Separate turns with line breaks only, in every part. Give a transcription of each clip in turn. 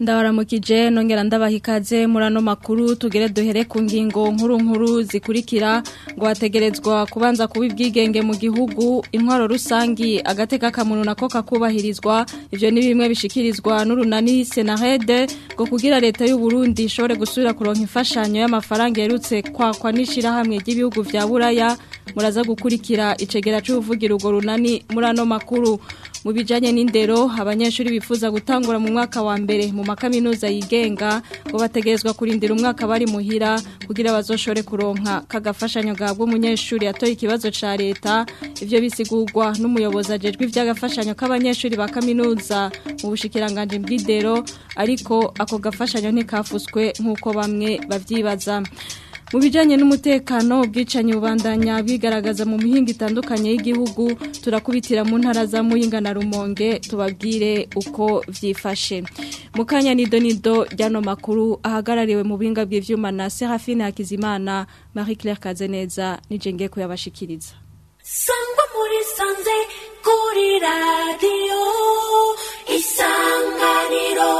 ndabamukije nongera ndabaha murano makuru tugere duhere ku ngingo nkuru nkuru zikurikira ngo hategerezwa kubanza kuba ubwigenge mu gihugu intwaro rusange agateka k'akamaro nako kakubahirizwa ibyo ni bimwe bishikirizwa n'urunani senarede ngo kugira leta y'u Burundi ishobore gusubira kuronka imfashanyo y'amafaranga yerutse kwakwa n'ishyirahamwe ry'ibihugu bya buraya muraza gukurikira icegera cy'ubuvugira ugo runani murano makuru mu bijyanye n'indero abanyeshuri bifuza gutangura mu mwaka wa mbere mu makaminuza yigenga ngo bategerezwa kurindira umwaka bari muhira kugira bazoshore kuronka kagafashanyo gahabwa umunyeshuri yatoye ikibazo cya leta ibyo bisigurwa n'umuyobozi ajejwe iby'agafashanyo k'abanyeshuri ba kaminuza mu bushikiranganje bw'indero ariko ako gafashanyo ntikafuswe nk'uko bamwe babyibaza mu bijyanye n'umutekano ubwicanyi bubandanya bigaragaza mu mihinga itandukanye y'igihugu turakubitira mu ntara za muhinga na rumonge tubabwire uko vyifashe mu ni nido nido ry'ano makuru ahagarariwe mu buhinga bw'ibyuma na serafine hakizimana marie claire kazeneza nijenge kuyabashikiriza
sangwa muri sanze kuri radiyo isanganiro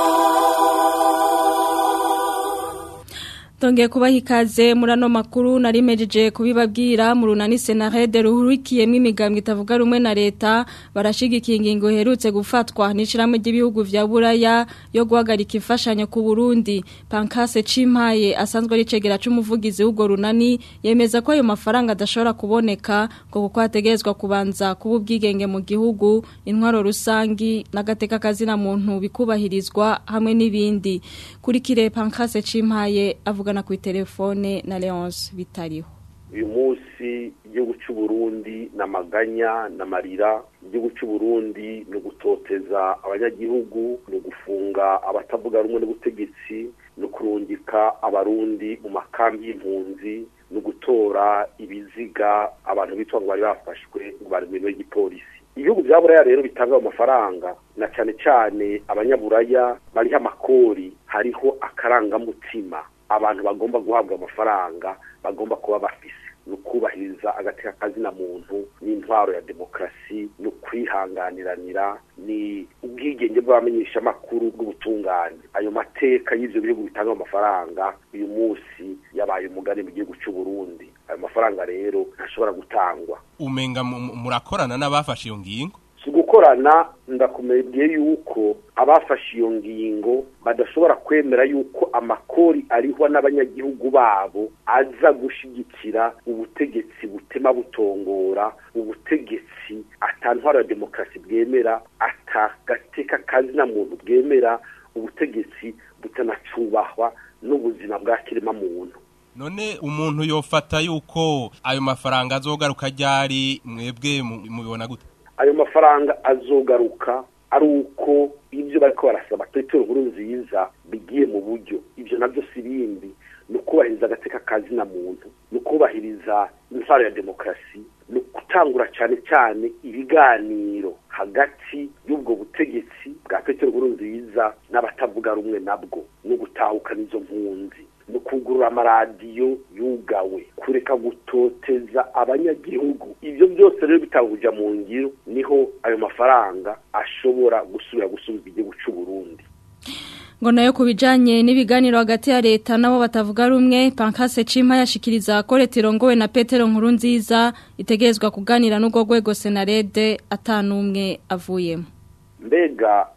Tongeye kubaha ikaze muri makuru narimejeje kubibabwira mu runani senarede ruhurikiyemo imigambwe itavuga rumwe na leta barashigikiye ingingo iherutse gufatwa n'ishyirahamwe ry'ibihugu bya buraya yo guhagarika imfashanyo ku burundi pankase cimpaye asanzwe ari icegera cy'umuvugizi w'ubwo runani yemeza ko ayo mafaranga adashobora kuboneka ngo kuko hategerezwa kubanza kuba ubwigenge mu gihugu intwaro rusangi n'agateka kazina muntu bikubahirizwa hamwe n'ibindi kuri kire pankase cimpaye avuga kuvugana kuri telefone na leonce bitariho
uyu munsi igihugu cy'u Burundi na amaganya na Marira igihugu cy'u Burundi ni ugutoteza abanyagihugu ni ugufunga abatavuga rumwe n'ubutegetsi ni ukurungika abarundi mu makambi y'impunzi ni ugutora ibiziga abantu bitwa ngo bari bafashwe ngo bari mu y'igipolisi ibihugu bya buraya rero bitanga ayo mafaranga na cyane cyane abanyaburaya bariho amakori hariho akarangamutima abantu bagomba guhabwa amafaranga bagomba kuba bafise ni ukubahiriza agateka kazina muntu n'intwaro ya demokarasi ni ukwihanganiranira ni ubwigenge bw'abamenyeshamakuru bw'ubutungane ayo mateka y'ibyo bihugu bitanga amafaranga uyu munsi yabaye umugani mu gihugu cy'u Burundi ayo mafaranga rero ntashobora gutangwa
umenga murakorana n'abafashe iyo ngingo
gukorana ndakumubwiye yuko abafashe iyo ngingo badashobora kwemera yuko amakori arihwa n'abanyagihugu babo aza gushyigikira ubutegetsi butema butongora ubutegetsi atantwara demokarasi bwemera atagateka kazina muntu bwemera ubutegetsi butanacubahwa n'ubuzima bwa kirema muntu
none umuntu yofata yuko ayo mafaranga azogaruka ryari mwebwe mubibona gute
ayo mafaranga azogaruka ari uko ibyo bariko barasaba petero nkuru nziza bigiye mu buryo ibyo nabyo si ibindi ni ukubahiriza agateka kazina muntu ni ukubahiriza intwaro ya demokarasi ni gutangura cyane cyane ibiganiro hagati y'ubwo butegetsi bwa petero nkuru nziza n'abatavuga rumwe nabwo no gutahukana izo mpunzi ni ukugurura amaradiyo yuga kureka gutoteza abanyagihugu ibyo byose rero bitahujya mu ngiro niho ayo mafaranga ashobora gusubira gusubizwa igihugu cy'u Burundi
ngo nayo ku bijyanye n'ibiganiro hagati ya leta nabo batavuga rumwe pankase cimpa yashikiriza koretero ngowe na petero nkuru nziza itegerezwa kuganira n'ubwo rwego senarede atanumwe avuyemo
mbega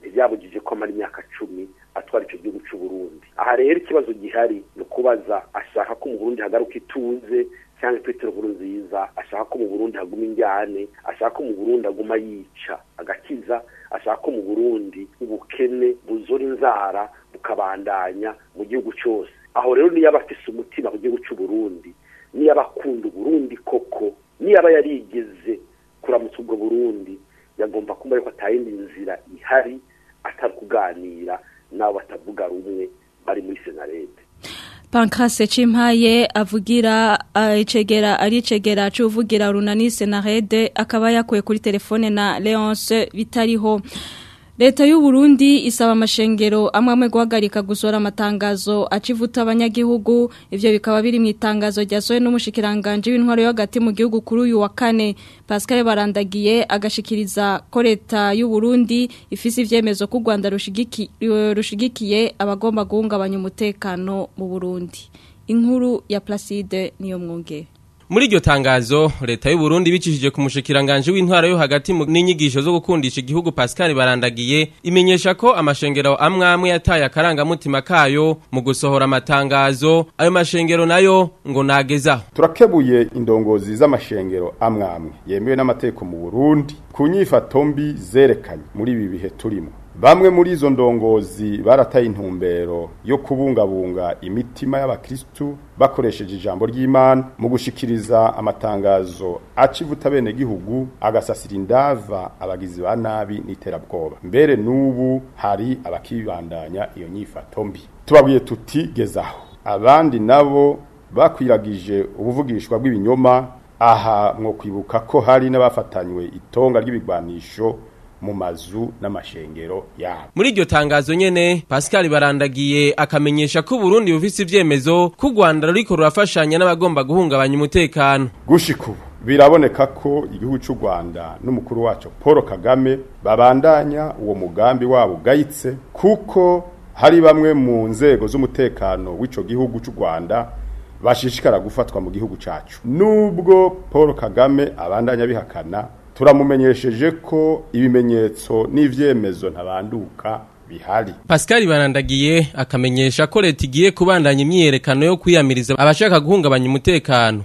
ntibyabujije ko amara imyaka cumi atwara icyo gihugu cy'u Burundi aha rero ikibazo gihari ni ukubaza ashaka ko mu Burundi hagaruka ituze cyangwa petero nziza ashaka ko mu burundi haguma injyane ashaka ko mu burundi aguma yica agakiza ashaka ko mu burundi ubukene buzura inzara bukabandanya mu gihugu cyose aho rero niyo aba afise umutima ku gihugu Burundi niyo aba akunda uburundi koko niyo aba yarigeze kuramutsa ubwo burundi yagomba kuba ariko atayindi nzira ihari atari kuganira n'abo batavuga rumwe bari muri senarede
pankase cimpaye avugira icegera ari icegera c'uvugira runani senarede akaba yakuye kuri telefone na leonce bitariho leta y'u Burundi isaba amashengero amwe amwe guhagarika gusora amatangazo acivuta abanyagihugu ivyo bikaba biri mu itangazo ryasohowe n'umushikiranganje w'intwaro yo hagati mu gihugu kuri uyu wa kane Pascal Barandagiye agashikiriza ko leta y'u Burundi ifise ivyemezo ku Rwanda rushigikiye abagomba guhungabanya umutekano mu Burundi inkuru ya Placide niyo mwongere
muri iryo tangazo leta y'u Burundi bicishije ku mushikiranganje w'intwara yo hagati n'inyigisho zo gukundisha igihugu Pascal barandagiye imenyesha ko amashengero amwamwe yataye akarangamutima kayo mu gusohora amatangazo ayo mashengero nayo ngo nagezaho
turakebuye indongozi z'amashengero amwamwe yemewe n'amategeko mu Burundi ku nyifato mbi zerekanye muri ibi bihe turimo bamwe muri izo ndongozi barataye intumbero yo kubungabunga imitima y’abakristu bakoresheje ijambo ry'imana mu gushikiriza amatangazo acivuta bene gihugu agasasira indava abagizi ba nabi n'iterabwoba mbere n'ubu hari abakibandanya iyo nyifato mbi tubabwiye tuti gezaho abandi nabo bakwiragije ubuvugishwa bw'ibinyoma aha mwo kwibuka ko hari n'abafatanywe itonga ry'ibigwanisho mu mazu n'amashengero ya
muri iryo tangazo nyene Pascal barandagiye akamenyesha ko Burundi bufise ivyemezo ku Rwanda ruriko rurafashanya n'abagomba guhungabanya umutekano
gushiku ubu biraboneka ko igihugu cy'u Rwanda n'umukuru wacu Paul Kagame babandanya uwo mugambi wabo ugayitse kuko hari bamwe mu nzego z'umutekano w'ico gihugu cy'u Rwanda bashishikara gufatwa mu gihugu cacu nubwo Paul Kagame abandanya bihakana turamumenyesheje ko ibimenyetso n'ibyemezo ntabanduka bihari
Pascal barandagiye akamenyesha ko leta igiye kubandanya imyiyerekano yo kwiyamiriza abashaka guhungabanya umutekano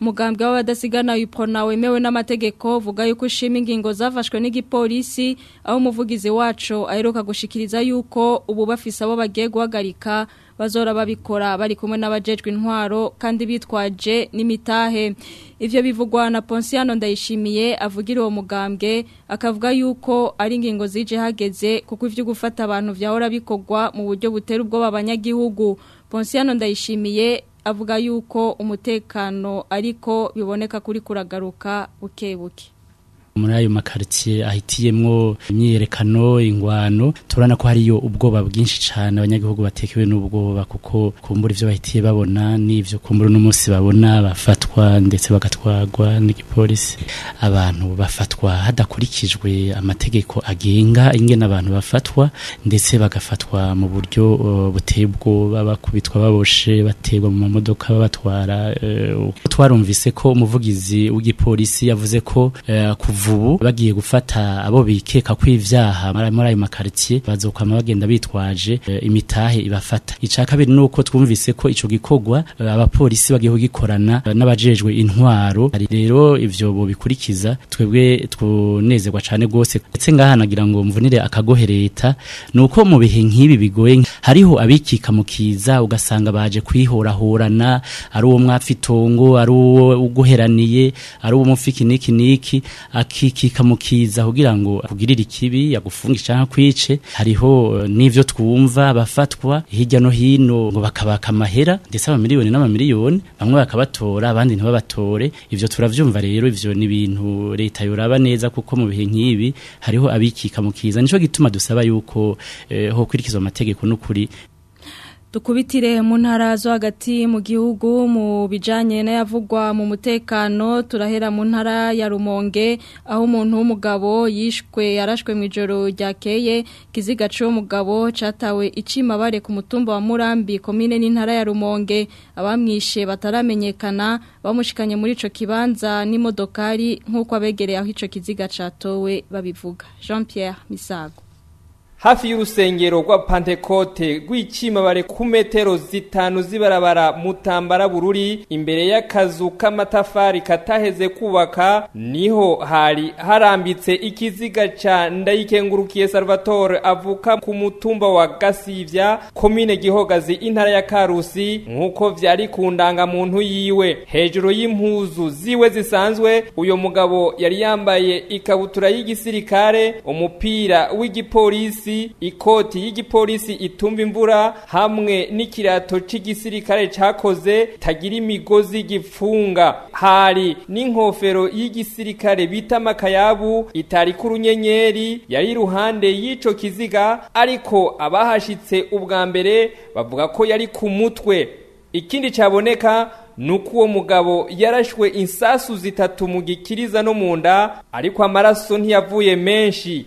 umugambwe w'abadasigana wipfona wemewe n'amategeko uvuga yuko ushima ingingo zafashwe n'igipolisi aho umuvugizi wacu aheruka gushikiriza yuko ubu bafise abo bagiye guhagarika bazora babikora bari kumwe n'abajejwe intwaro kandi bitwaje n'imitahe ivyo bivugwa na Ponciano Ndayishimiye avugira uwo mugambwe akavuga yuko ari ingingo zije hageze kuko ivyo gufata abantu vyahora bikogwa mu buryo butera ubwo babanyagihugu Ponciano Ndayishimiye avuga yuko umutekano ariko biboneka kuri kuragaruka buke buke
muri ayo makaritsiye ahitiyemwo imyiyerekano ingwano turana ko hariyo ubwoba bwinshi cyane abanyagihugu batekewe n'ubwoba kuko kumbura ibyo bahitiye babona n'ivyo kumbura n'umunsi babona bafatwa ndetse bagatwagwa n'igipolisi abantu bafatwa hadakurikijwe amategeko agenga ingene abantu bafatwa ndetse bagafatwa mu buryo uh, buteye ubwoba bakubitwa baboshe bategwa mu mamodoka babatwara e, twarumvise ko umuvugizi w'igipolisi yavuze ko uh, kuva vubu bagiye gufata abo bikeka ko ivyaha muri ayo makaritie bazokama bagenda bitwaje eh, imitahe ibafata ica kabiri nuko twumvise ko ico gikogwa eh, abapolisi bagiye kugikorana eh, n'abajejwe intwaro hari rero ivyo bo bikurikiza twebwe tunezerwa cyane gose ndetse ngahanagira ngo mvunire akagohe leta nuko mu bihe nk'ibi bigoye hariho abikika mu kiza ugasanga baje kwihorahorana ari uwo mwapfa ari uwo uguheraniye ari uwo mufiki niki niki kikamukiza kugira ngo akugirire ikibi yagufunga cyangwa kwice hariho eh, n'ivyo twumva bafatwa hirya no hino ngo bakabaka amahera ndetse amamiliyoni n'amamiliyoni bamwe bakabatora abandi ntibabatore ivyo turavyumva rero ivyo ni ibintu leta yoraba neza kuko mu bihe nk'ibi hariho abikikamukiza nico gituma dusaba yuko eh, ho kwirikizwa amategeko n'ukuri
dukubitire mu ntara zo hagati mu gihugu mu bijyanye n'ayavugwa mu mutekano turahera mu ntara ya rumonge aho umuntu w'umugabo yishwe yarashwe mu ijoro ryakeye kiziga cy'umugabo cyatawe icimabare ku mutumba wa murambi komine n'intara ya rumonge abamwishe bataramenyekana bamushikanye muri icyo kibanza n'imodokari nk'uko abegereye aho icyo kiziga cyatowe babivuga jean Pierre misago
hafi y'urusengero rwa pantekote rw'ikimabare ku metero zitanu z'ibarabara mutambara bururi imbere y'akazu k'amatafari kataheze kubaka niho hari harambitse ikiziga ca ndayikengurukiye salvatore avuka ku mutumba wa gasivya komine gihogazi intara ya karusi nk'uko vyari ku ndangamuntu yiwe hejuru y'impuzu ziwe zisanzwe uyu mugabo yari yambaye ikabutura y'igisirikare umupira w'igipolisi polisi ikoti y'igipolisi itumba imvura hamwe n'ikirato c'igisirikare cakoze tagira imigozi gipfunga hari n'inkofero y'igisirikare bita makayabu itariko urunyenyeri yari iruhande y'ico kiziga ariko abahashitse ubwa mbere bavuga ko yari ku mutwe ikindi caboneka Nuko uwo mugabo yarashwe insasu zitatu mu gikiriza no mu nda ariko amaraso ntiyavuye menshi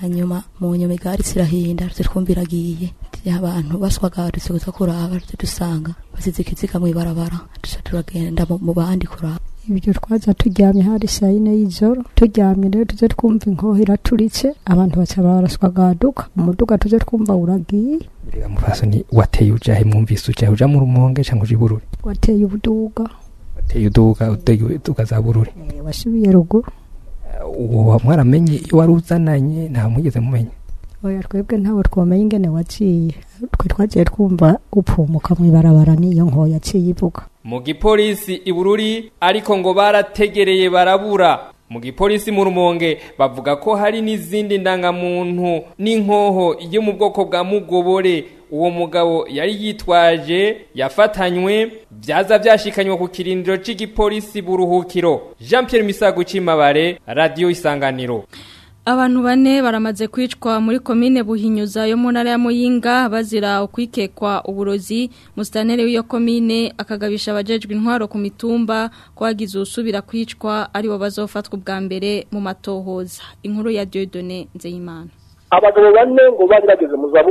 hanyuma mu nyuma igare irahinda twumva iragiye y'abantu baswaga dusubiza kuraba dusanga basize ikiziga mw'ibarabara duca turagenda mu bandi kuraba
ibyo twaza turyamye hari saa yine y'ijoro turyamye rero tuze twumva inkoho iraturitse abantu baca baraswagaduka umuduga tuze twumva uragiye
reba mufasoni wateye ujahe mwumvise ujahe uja muri umuhonge cyangwa uja iburure
wateye ubuduga
wateye uduga uteye uduga za burure eh,
wasubiye ruguru eh,
uwo mwaramenye iyo wari uzananye nta mwigeze mumenya
oya twebwe ntabwo twamenye ingene waciye twagiye twumva upfumuka mu ibarabara n'iyo nkoyo yaciye ivuga
mu gipolisi i bururi ariko ngo barategereye barabura mu gipolisi mu rumonge bavuga ko hari n'izindi ndangamuntu n'inkoho yo mu bwoko bwa mugobore uwo mugabo yari yitwaje yafatanywe byaza byashikanywe ku kirindiro cy'igipolisi buruhukiro jean Pierre misago ucimabare radiyo isanganiro
Abantu bane baramaze kwicwa muri komine buhinyuza yo mu ntara ya Muyinga bazira ukwikekwa uburozi mustanere w'iyo komine akagabisha abajejwe intwaro ku mitumba kwagize usubira kwicwa ari bo bazofatwa ubwa mbere mu matohoza inkuru ya Dieudonné Nzeyimana
Abagabo bane ngo bari mu za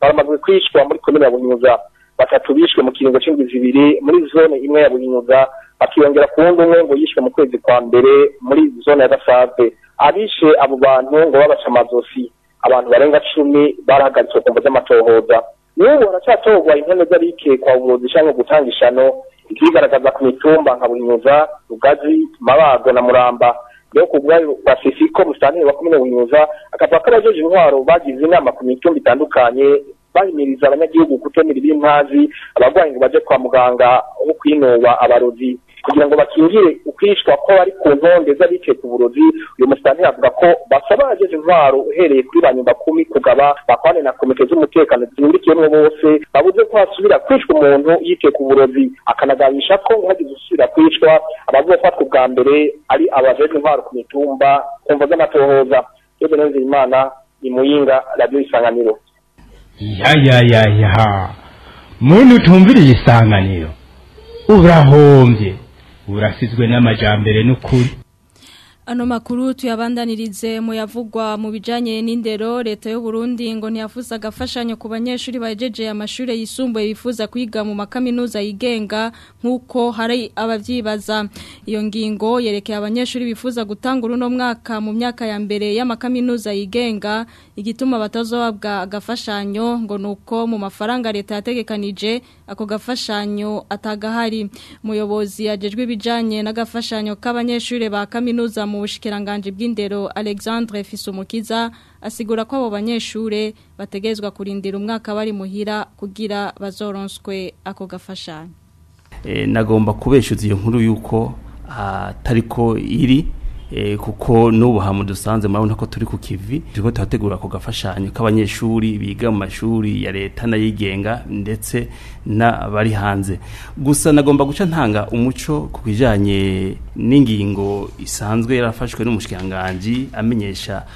baramaze kwicwa muri komine ya Buhinyuza batatu bishwe mu kiringo c'indwi zibiri muri zone imwe ya Buhinyuza akiyongera ku wundi umwe ngo yishywe mu kwezi kwa mbere muri zone ya gasave abishe abo bantu ngo babaca amazosi abantu barenga cumi barahagaritswe ku mvu z'amatohoza n'ubu baracatohogwa intebe z'abikekwa ubuzi cyangwa gutanga ishano ikigaragaza ku mitumba nka bunyuza rugazi mabago na muramba rero ku bwayo bwa sisiko musitani wa komine bunyuza akavuga ko abajeje intwaro bagize inama ku mitumba itandukanye bahimiriza abanyagihugu kutemera ibintazi abarwayi ngo baje kwa muganga aho kwinuba abarozi kugira ngo bakingire ukwicwa ko bari ku ntonde z'abicaye ku burozi uyu musitani avuga ko basaba intwaro uhereye kuri ba kumi kugaba bakwane na komite z'umutekano zihurikiyemo bose babuze ko hasubira kwishwa umuntu yicaye ku burozi akanaganisha ko hagize usubira kwicwa abazofatwa ubwa mbere ari abajeje intwaro ku mitumba ku mva z'amatohoza Ebe Nzeyimana ni muyinga radio isanganiro
ya ya ya ya muntu utumviriye isanganiro urahombye urasizwe n'amajyambere n'ukuri
ano makuru tuyabandanirize mu yavugwa mu bijanye n'indero leta y’u Burundi ngo ntiyavuze agafashanyo ku banyeshuri bagejeje amashuri yisumbuye bifuza kwiga mu makaminuza yigenga nk'uko hari ababyibaza iyo ngingo yerekeye abanyeshuri bifuza gutangura uruno mwaka mu myaka ya mbere y'amakaminuza yigenga igituma batazohabwa agafashanyo ngo ni uko mu mafaranga leta yategekanije ako gafashanyo atagahari umuyobozi yagejwe ibijyanye n'agafashanyo k'abanyeshuri ba kaminuza mu bushikiranganje bw'indero alexandre Fisumukiza asigura ko abo banyeshuri bategezwa kurindira umwaka bari muhira kugira bazoronswe ako gafashanyo
eh, nagomba kubeshuza iyo nkuru y'uko atari ah, iri Eh, kuko n'ubu dusanze murabona ko turi ku kivi turiko turategura ako gafashanyo k'abanyeshuri biga mu mashuri ya leta n'ayigenga ndetse bari hanze gusa nagomba guca ntanga umuco ku bijyanye n'ingingo isanzwe yarafashwe n'umushikiranganji amenyesha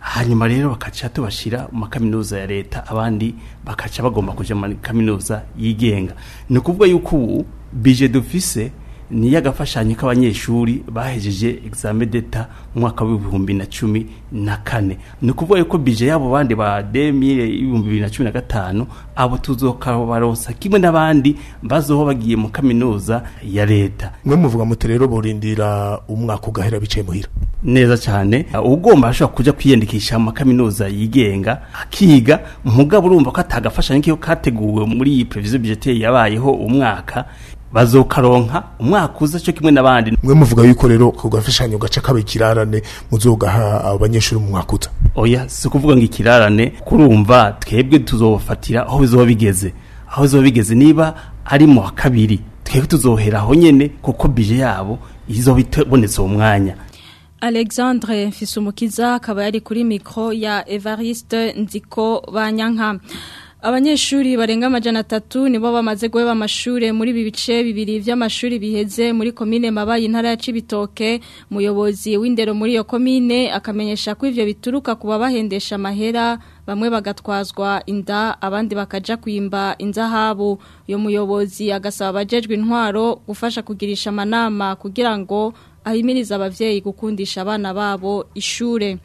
hanyuma rero bakaca tubashyira mu makaminuza ya leta abandi bakaca bagomba kujya mu makaminuza yigenga ni ukuvuga yuko ubu bije dufise ni iy'agafashanyo k'abanyeshuri bahejeje examen d'etat mu mwaka w'ibihumbi na cumi na kane ni ukuvuga yuko bije y'abo bandi ba demire ibihumbi bibiri na cumi na gatanu abo tuzokabaronsa kimwe n'abandi bazoho bagiye mu kaminuza ya leta
mwe muvuga muti rero burindira umwaka ugahera bicaye muhira
neza cyane ugomba ashobora kujya kwiyandikisha mu kaminuza yigenga akiga mugabo urumva ko atagafashanyo kiyo kateguwe muri iyi prevision budgetaire yabayeho umwaka bazokaronka umwaka uza cyo kimwe n'abandi
mwe muvuga yuko rero ku gafashanyo gace kabe kirarane muzogaha abanyeshuri mu mwaka uza
oya si kuvuga ngo ikirarane kurumva twebwe tuzofatira aho bizoba bigeze aho bizoba bigeze niba ari mu wa kabiri twebwe tuzohera aho kuko bije yabo izo itebonetse uwo mwanya
Alexandre Fisumukiza akaba yari kuri mikro ya Evariste Nziko Banyanka Abanyeshuri barenga amajana atatu nibo bamaze guheba amashure muri ibi bice bibiri by'amashuri biheze muri komine mabaye intara ya Cibitoke muyobozi w'indero muri iyo komine akamenyesha ko ivyo bituruka kuba bahendesha amahera bamwe bagatwazwa inda abandi bakaja kwimba inzahabu uyo muyobozi agasaba abajejwe intwaro gufasha kugirisha amanama kugira ngo ahimiriza abavyeyi gukundisha abana babo ishure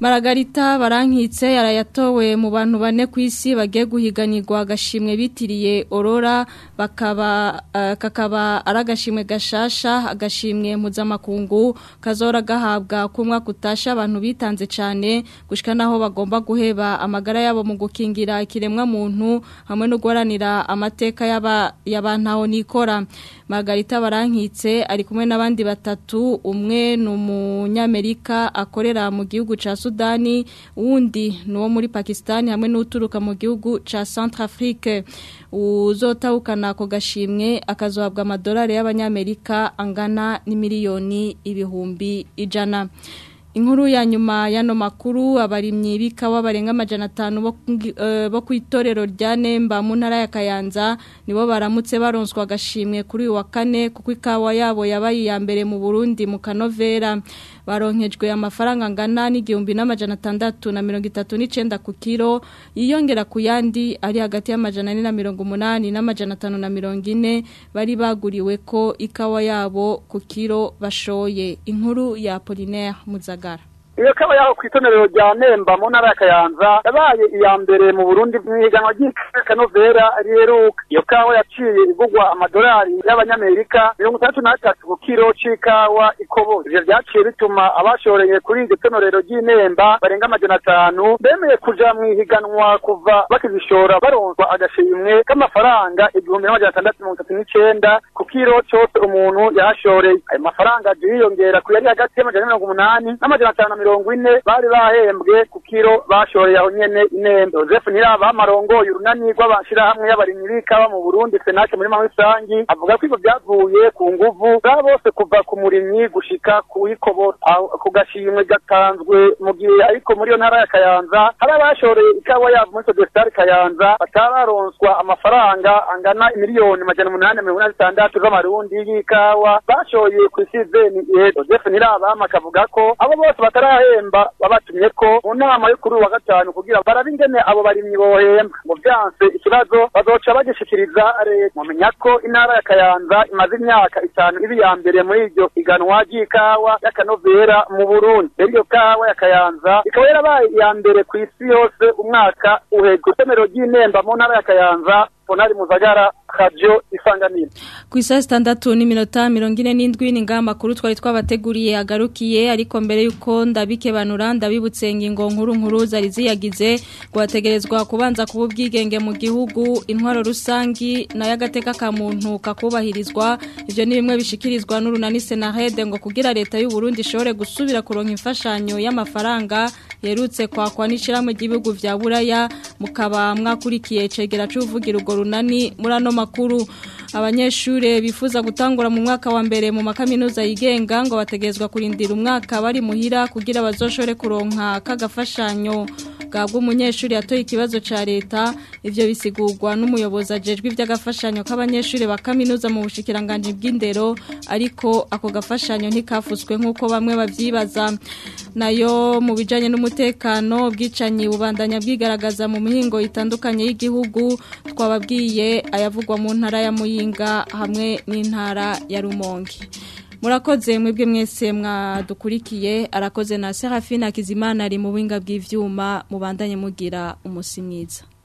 Maragarita barankitse yarayatowe mu bantu bane ku isi bagiye guhiganirwa agashimwe bitiriye Aurora bakaba eh, kakaba ari agashimwe gashasha agashimwe mpuzamakungu kazora gahabwa kumwa kutasha abantu bitanze cyane gushika naho bagomba guheba amagara yabo mu gukingira kiremwa muntu hamwe no guranira amateka y'abantaho nikora Margarita barankitse ari kumwe n'abandi batatu umwe numunyamerika akorera mu gihugu cya sudani uwundi ni muri pakisitani hamwe n'uturuka mu gihugu cya centrafrique uzotahukana ako gashimwe akazohabwa amadolari y'abanyamerika angana n'imiliyoni ibihumbi ijana inkuru ya nyuma y'ano makuru abarimyi b'ikawa barenga amajana atanu eh, bo ku itorero rya nemba mu ntara ya kayanza nibo baramutse baronswa gashimwe kuri uyu wa kane kuko ikawa yabo yabaye iya mbere mu burundi mu kanovera baronkejwe amafaranga angana n'igihumbi n'amajana atandatu na mirongo itatu n’icenda ku kiro yiyongera ku yandi ari hagati y'amajana ane na mirongo umunani n'amajana atanu na mirongo ine bari baguriwe ko ikawa yabo ku kiro bashoye inkuru ya Apollinaire Muzagara
iyo kaba yaho ku itonero rya Nemba mu ntara ya Kayanza yabaye iya mbere mu Burundi mu ihiganwa ry'ikawa kanovera riheruka iyo kawa yaciye igugwa amadolari y'abanyamerika mirongo itandatu n'atatu ku kiro c'ikawa ikoboye ivyo vyaciye bituma abashoreye kuri iryo tonorero ry'Inemba barenga amajana atanu bemeye kuja mu ihiganwa kuva bakizishora baronzwa agashimwe k'amafaranga igihumbi n'amajana atandatu mirongo itatu n'icenda ku kiro cose umuntu yashoreye ayo mafaranga aja yiyongera ku yari hagati y'amajana mirongo umunani n'amajana atanu mirongo ine bari bahembwe ku kiro bashoreye aho nyene inembe joseph niraba amarongoye urunani rw'amashyirahamwe y'abarimyi b'ikawa mu burundi senake muri rusange avuga ko ibyo byavuye ku nguvu bwa bose kuva ku murimyi gushika kuwikobora ku gashimwe gatanzwe mu gihe ariko muri iyo ntara ya kayanza hari abashoreye ikawa yabo muri sodestari kayanza batararonswa amafaranga angana miliyoni majana umunani mirongo inani zitandatu z'amarundi y'ikawa bashoye ku isizeni ejo joseph niraba akavuga ko abo bose batara bahemba babatumye ko mu nama yo kuri uwa gatanu kugira barabe ingene abo barimyi bohemba ngo byanse ikibazo bazoca bagishikiriza leta mumenya ko intara ya kayanza imaze imyaka itanu ibi ya mbere muri iryo iganwa ry'ikawa y'akanovera mu burundi rero iyo kawa ya kayanza ikaba yarabaye iya mbere ku isi yose umwaka uhejwe isomero ry'inemba mu ntara ya kayanza ponari muzagara radio isanganiro
ku isaha sitandatu n'iminota mirongo ine n'indwi ni twari twabateguriye agarukiye ariko mbere y'uko ndabikebanura ndabibutse ingingo nkuru nkuru zari ziyagize rwategerezwa kubanza kuba ubwigenge mu gihugu intwaro rusange nayo agateka ka muntu kakubahirizwa ibyo ni bimwe bishikirizwa n'urunani senahede ngo kugira leta y'u Burundi ishobore gusubira kuronka imfashanyo y'amafaranga yerutse kwakwa n'ishyira mu gihugu bya buraya mukaba mwakurikiye cegera cy'uvugira urwo runani muri ano makuru abanyeshuri bifuza gutangura mu mwaka wa mbere mu makaminuza yigenga ngo bategezwa kurindira umwaka bari muhira kugira bazoshore kuronka k'agafashanyo bwabwo umunyeshuri yatoye ikibazo cya leta ibyo bisigurwa n'umuyobozi ajejwe iby'agafashanyo k'abanyeshuri ba kaminuza mu bushikiranganji bw'indero ariko ako gafashanyo ntikafutswe nk'uko bamwe babyibaza nayo mu bijyanye n'umutekano ubwicanyi bubandanya bwigaragaza mu mihingo itandukanye y'igihugu twababwiye ayavugwa mu ntara ya muyinga hamwe n'intara ya rumonge murakoze mwebwe mwese mwadukurikiye arakoze na serafine akizimana ari mu buhinga bw'ibyuma mubandanye mugira umunsi mwiza